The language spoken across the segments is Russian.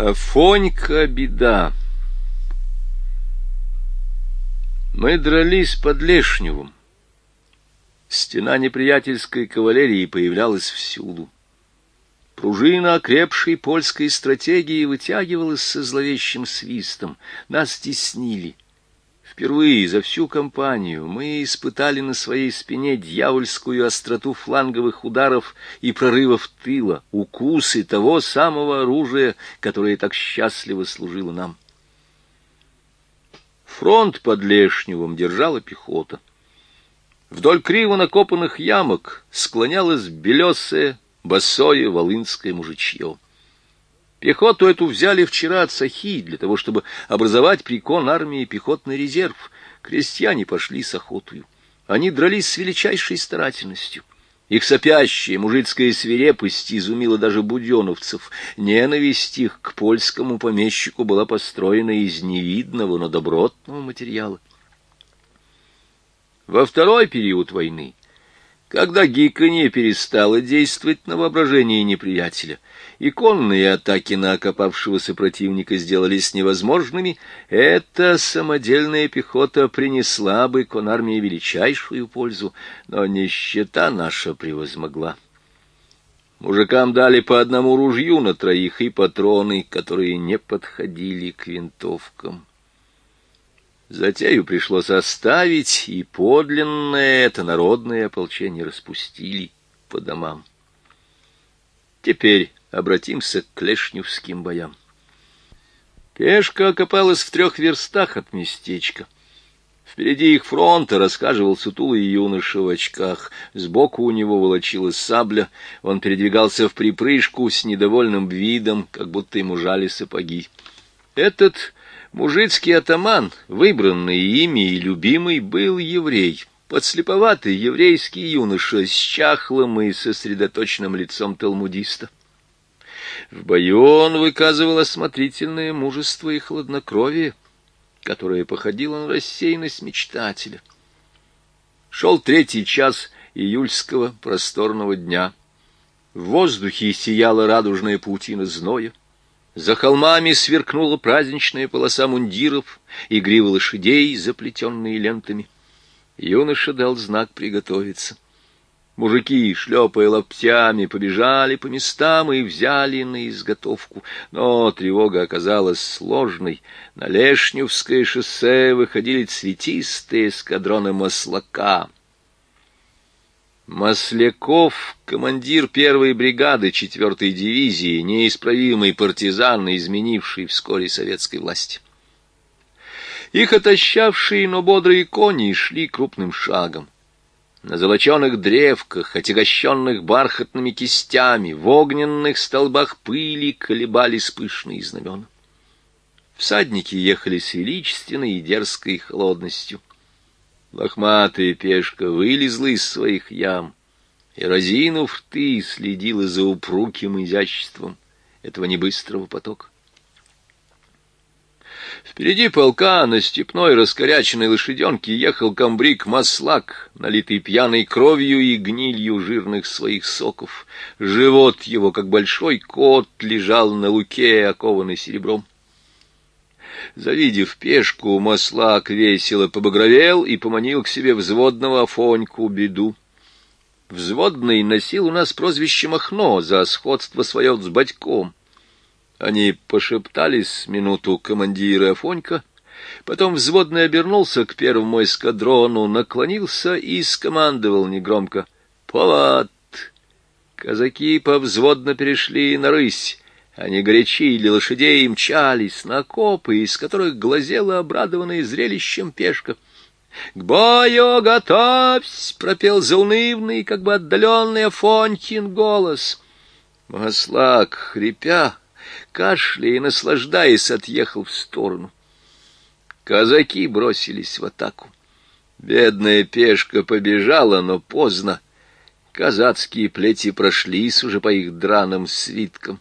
Афонька беда. Мы дрались под Лешневым. Стена неприятельской кавалерии появлялась всюду. Пружина окрепшей польской стратегии вытягивалась со зловещим свистом. Нас теснили. Впервые за всю кампанию мы испытали на своей спине дьявольскую остроту фланговых ударов и прорывов тыла, укусы того самого оружия, которое так счастливо служило нам. Фронт под Лешневым держала пехота. Вдоль криво накопанных ямок склонялось белесое, босое волынское мужичье. Пехоту эту взяли вчера от Сахи для того, чтобы образовать прикон армии пехотный резерв. Крестьяне пошли с охотою. Они дрались с величайшей старательностью. Их сопящая мужицкая свирепость изумила даже буденовцев. Ненависть их к польскому помещику была построена из невидного, но добротного материала. Во второй период войны, когда гиканье перестало действовать на воображение неприятеля, и конные атаки на окопавшегося противника сделались невозможными, эта самодельная пехота принесла бы конармии величайшую пользу, но нищета наша превозмогла. Мужикам дали по одному ружью на троих и патроны, которые не подходили к винтовкам. Затею пришлось оставить, и подлинное это народное ополчение распустили по домам. Теперь обратимся к клешневским боям. Пешка окопалась в трех верстах от местечка. Впереди их фронта рассказывал сутулый юноша в очках. Сбоку у него волочилась сабля. Он передвигался в припрыжку с недовольным видом, как будто ему жали сапоги. Этот мужицкий атаман, выбранный ими и любимый, был еврей. Подслеповатый еврейский юноша с чахлым и сосредоточенным лицом талмудиста. В бою он выказывал осмотрительное мужество и хладнокровие, которое походило на рассеянность мечтателя. Шел третий час июльского просторного дня. В воздухе сияла радужная паутина зноя. За холмами сверкнула праздничная полоса мундиров и гривы лошадей, заплетенные лентами. Юноша дал знак приготовиться — Мужики, шлепая лоптями, побежали по местам и взяли на изготовку. Но тревога оказалась сложной. На Лешневское шоссе выходили цветистые эскадроны маслака. Масляков, командир первой бригады четвертой дивизии, неисправимый партизан, изменивший вскоре советской власти. Их отощавшие, но бодрые кони шли крупным шагом. На золоченых древках, отягощенных бархатными кистями, в огненных столбах пыли колебались пышные знамена. Всадники ехали с величественной и дерзкой холодностью. Лохматая пешка вылезла из своих ям, и, разинув рты, следила за упругим изяществом этого небыстрого потока. Впереди полка на степной раскоряченной лошаденке ехал комбриг Маслак, налитый пьяной кровью и гнилью жирных своих соков. Живот его, как большой кот, лежал на луке, окованный серебром. Завидев пешку, Маслак весело побагровел и поманил к себе взводного Афоньку беду. Взводный носил у нас прозвище Махно за сходство свое с батьком. Они пошептались минуту командира Афонька, потом взводный обернулся к первому эскадрону, наклонился и скомандовал негромко «Повод!». Казаки повзводно перешли на рысь. Они горячили лошадей и мчались на окопы, из которых глазела обрадованная зрелищем пешка. «К бою готовься!» — пропел заунывный, как бы отдаленный Афонькин голос. Маслак, хрипя, кашляя и наслаждаясь, отъехал в сторону. Казаки бросились в атаку. Бедная пешка побежала, но поздно. Казацкие плети прошлись уже по их драным свиткам.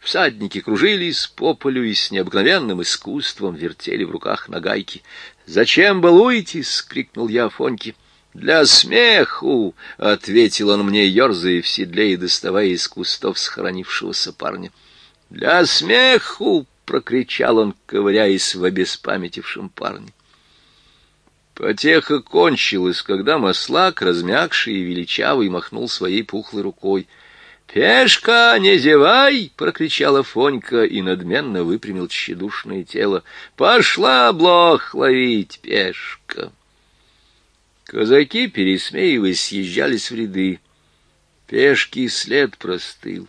Всадники кружились по полю и с необыкновенным искусством вертели в руках нагайки. «Зачем балуетесь?» — крикнул я Афоньке. «Для смеху!» — ответил он мне, ерзая в седле и доставая из кустов схоронившегося парня. Для смеху! — прокричал он, ковыряясь в обеспамятившем парне. Потеха кончилась, когда маслак, размягший и величавый, махнул своей пухлой рукой. «Пешка, не зевай!» — прокричала Фонька и надменно выпрямил тщедушное тело. «Пошла блох ловить, пешка!» Казаки, пересмеиваясь, съезжались в ряды. Пешки след простыл.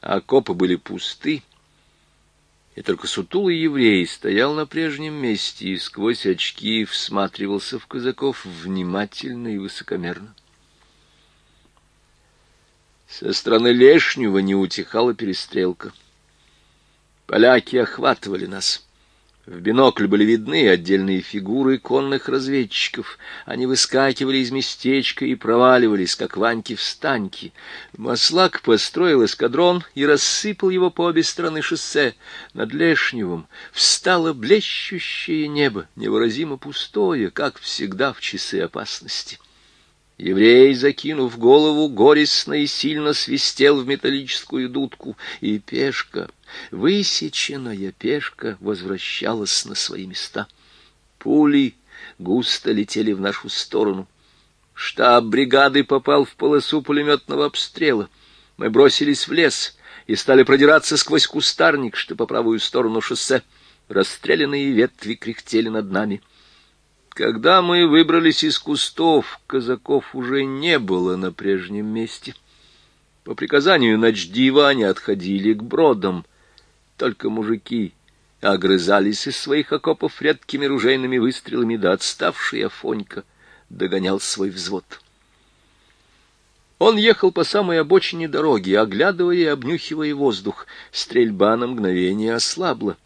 Окопы были пусты и только сутулый еврей стоял на прежнем месте и сквозь очки всматривался в казаков внимательно и высокомерно. Со стороны Лешнего не утихала перестрелка. Поляки охватывали нас. В бинокль были видны отдельные фигуры конных разведчиков. Они выскакивали из местечка и проваливались, как ваньки-встаньки. Маслак построил эскадрон и рассыпал его по обе стороны шоссе. Над Лешневым встало блещущее небо, невыразимо пустое, как всегда в часы опасности. Еврей, закинув голову, горестно и сильно свистел в металлическую дудку, и пешка — Высеченная пешка возвращалась на свои места. Пули густо летели в нашу сторону. Штаб бригады попал в полосу пулеметного обстрела. Мы бросились в лес и стали продираться сквозь кустарник, что по правую сторону шоссе. Расстрелянные ветви кряхтели над нами. Когда мы выбрались из кустов, казаков уже не было на прежнем месте. По приказанию Ночдива они отходили к бродам — только мужики огрызались из своих окопов редкими ружейными выстрелами, да отставший Афонька догонял свой взвод. Он ехал по самой обочине дороги, оглядывая и обнюхивая воздух. Стрельба на мгновение ослабла.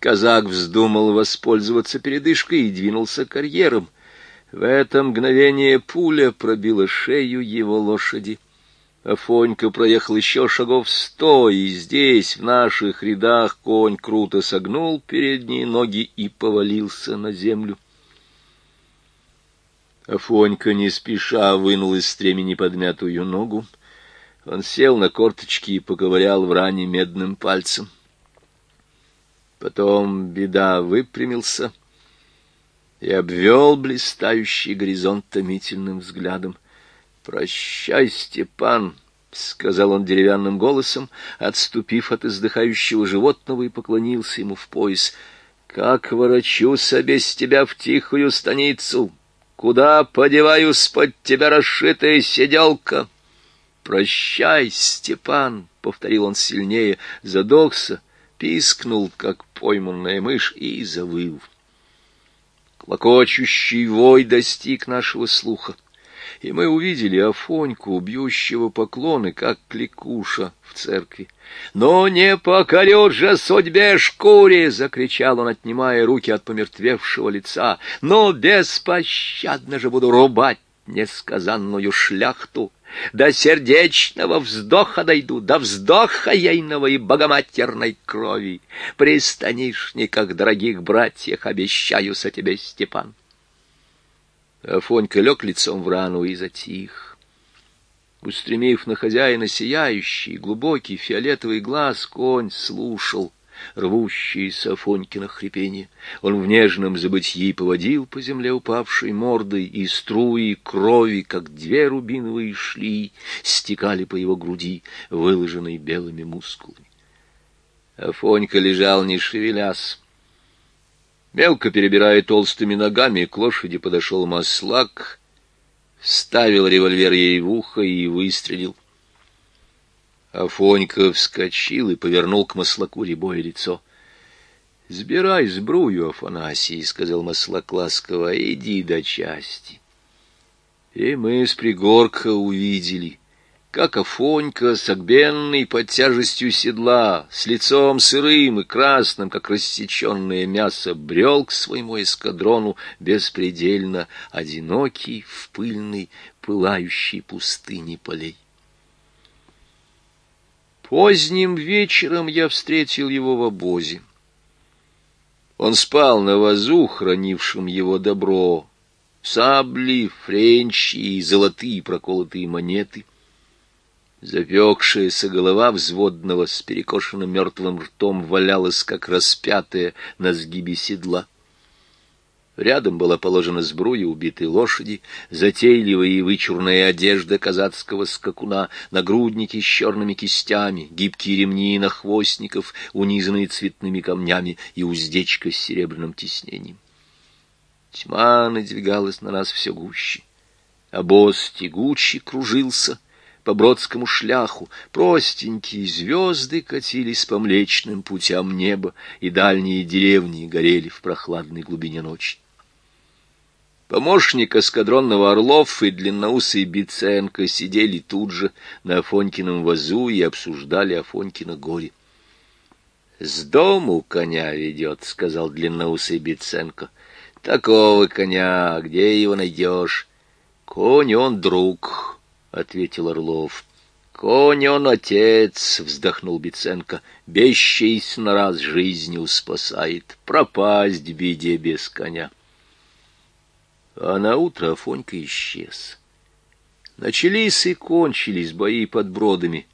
Казак вздумал воспользоваться передышкой и двинулся карьером. В это мгновение пуля пробила шею его лошади. Афонька проехал еще шагов сто, и здесь, в наших рядах, конь круто согнул передние ноги и повалился на землю. Афонька не спеша вынул из стремени подмятую ногу. Он сел на корточки и поковырял в ране медным пальцем. Потом беда выпрямился и обвел блистающий горизонт томительным взглядом — «Прощай, Степан», — сказал он деревянным голосом, отступив от издыхающего животного и поклонился ему в пояс. «Как ворочусь без тебя в тихую станицу! Куда подеваюсь под тебя расшитая сиделка?» «Прощай, Степан!» — повторил он сильнее, задохся, пискнул, как пойманная мышь, и завыл. Клокочущий вой достиг нашего слуха и мы увидели Афоньку, бьющего поклоны, как кликуша в церкви. «Но не покорет же судьбе шкуре!» — закричал он, отнимая руки от помертвевшего лица. «Но беспощадно же буду рубать несказанную шляхту!» До сердечного вздоха дойду, до вздоха ейного и богоматерной крови. Пристанишь никак, дорогих братьях, обещаю со тебе, Степан. Афонька лег лицом в рану и затих. Устремив на хозяина сияющий, глубокий фиолетовый глаз, конь слушал рвущиеся Афонькино хрипение. Он в нежном забытьи поводил по земле упавшей мордой, и струи крови, как две рубиновые шли, стекали по его груди, выложенной белыми мускулами. Афонька лежал, не шевелясь, Мелко перебирая толстыми ногами, к лошади подошел маслак, ставил револьвер ей в ухо и выстрелил. Афонька вскочил и повернул к маслаку рябое лицо. — Сбирай сбрую, Афанасий, — сказал маслак ласково, — иди до части. И мы с пригорка увидели, как Афонька, согбенный под тяжестью седла, с лицом сырым и красным, как рассеченное мясо, брел к своему эскадрону беспредельно одинокий в пыльной, пылающей пустыне полей. Поздним вечером я встретил его в обозе. Он спал на вазу, хранившем его добро, сабли, френчи и золотые проколотые монеты — Запекшаяся голова взводного с перекошенным мертвым ртом валялась, как распятая на сгибе седла. Рядом была положена сбруя убитой лошади, затейливая и вычурная одежда казацкого скакуна, нагрудники с черными кистями, гибкие ремни нахвостников, унизанные цветными камнями и уздечка с серебряным тиснением. Тьма надвигалась на нас все гуще. босс тягучий кружился — по бродскому шляху, простенькие звезды катились по млечным путям неба, и дальние деревни горели в прохладной глубине ночи. Помощник эскадронного Орлов и длинноусый Биценко сидели тут же на Афонькином вазу и обсуждали Афонькино горе. — С дому коня ведет, — сказал длинноусый Биценко. — Такого коня, где его найдешь? Конь он друг, — ответил Орлов. — Конь он отец, — вздохнул Биценко, — бесчестно раз жизнью спасает, пропасть беде без коня. А на утро Афонька исчез. Начались и кончились бои под бродами.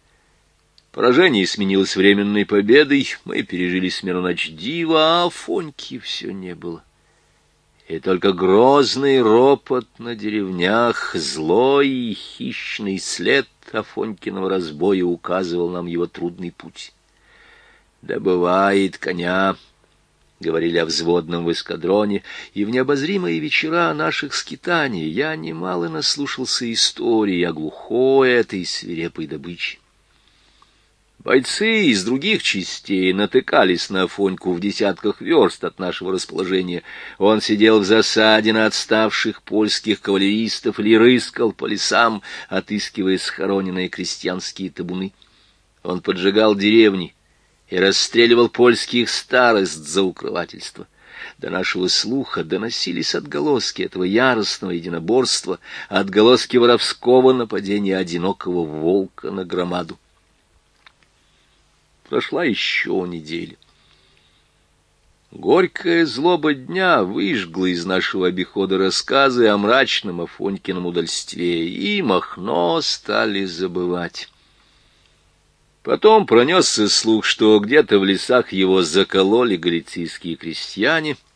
Поражение сменилось временной победой, мы пережили смерть Дива, а Афоньки все не было и только грозный ропот на деревнях, злой и хищный след Афонькиного разбоя указывал нам его трудный путь. «Добывает коня», — говорили о взводном в эскадроне, и в необозримые вечера наших скитаний я немало наслушался истории о глухой этой свирепой добыче. Бойцы из других частей натыкались на Афоньку в десятках верст от нашего расположения. Он сидел в засаде на отставших польских кавалеристов или рыскал по лесам, отыскивая схороненные крестьянские табуны. Он поджигал деревни и расстреливал польских старост за укрывательство. До нашего слуха доносились отголоски этого яростного единоборства, отголоски воровского нападения одинокого волка на громаду. Прошла еще неделя. Горькая злоба дня выжгла из нашего обихода рассказы о мрачном Афонькином удальстве, и Махно стали забывать. Потом пронесся слух, что где-то в лесах его закололи галицийские крестьяне —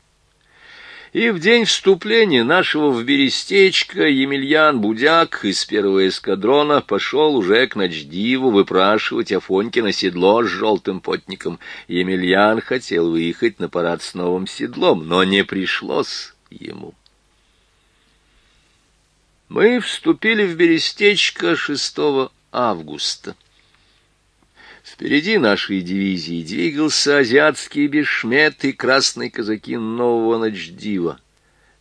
и в день вступления нашего в Берестечко Емельян Будяк из первого эскадрона пошел уже к Ночдиву выпрашивать Афонькина седло с желтым потником. Емельян хотел выехать на парад с новым седлом, но не пришлось ему. Мы вступили в Берестечко 6 августа. Впереди нашей дивизии двигался азиатский бешмет и красные казаки нового Ночдива.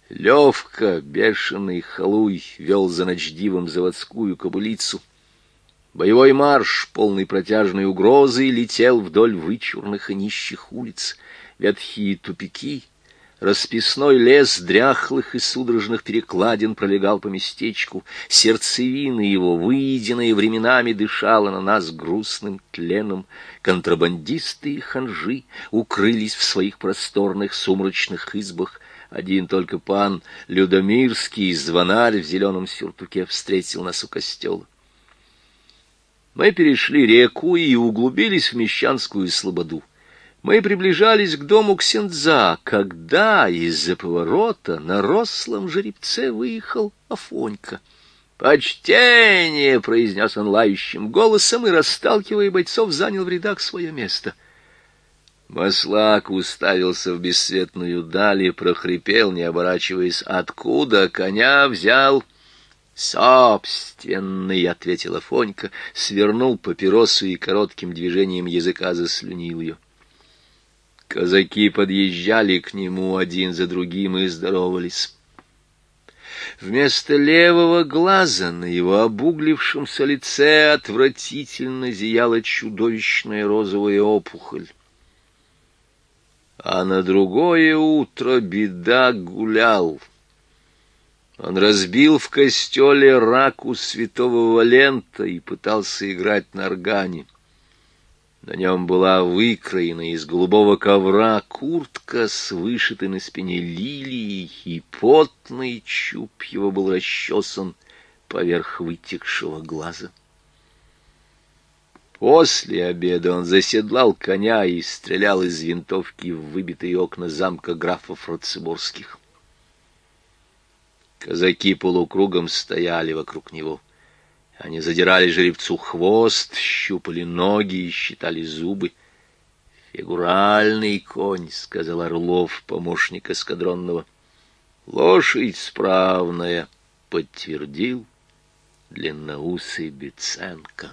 Левка, бешеный халуй, вел за Ночдивом заводскую кобылицу. Боевой марш, полный протяжной угрозы, летел вдоль вычурных и нищих улиц. Ветхие тупики — Расписной лес дряхлых и судорожных перекладин пролегал по местечку, сердцевина его, выеденная временами, дышала на нас грустным тленом. Контрабандисты и ханжи укрылись в своих просторных сумрачных избах. Один только пан Людомирский, звонарь в зеленом сюртуке, встретил нас у костела. Мы перешли реку и углубились в Мещанскую слободу. Мы приближались к дому Ксенза, когда из-за поворота на рослом жеребце выехал Афонька. «Почтение!» — произнес он лающим голосом и, расталкивая бойцов, занял в рядах свое место. Маслак уставился в бесцветную даль и прохрипел, не оборачиваясь, «Откуда коня взял?» «Собственный!» — ответил Афонька, свернул папиросу и коротким движением языка заслюнил ее. Казаки подъезжали к нему один за другим и здоровались. Вместо левого глаза на его обуглившемся лице отвратительно зияла чудовищная розовая опухоль. А на другое утро беда гулял. Он разбил в костеле раку святого Валента и пытался играть на органе. На нем была выкроена из голубого ковра куртка с вышитой на спине лилией, и потный чуб его был расчесан поверх вытекшего глаза. После обеда он заседлал коня и стрелял из винтовки в выбитые окна замка графов Роцеборских. Казаки полукругом стояли вокруг него. Они задирали жеребцу хвост, щупали ноги и считали зубы. «Фигуральный конь», — сказал Орлов, помощник эскадронного. «Лошадь справная», — подтвердил длинноусый Беценко.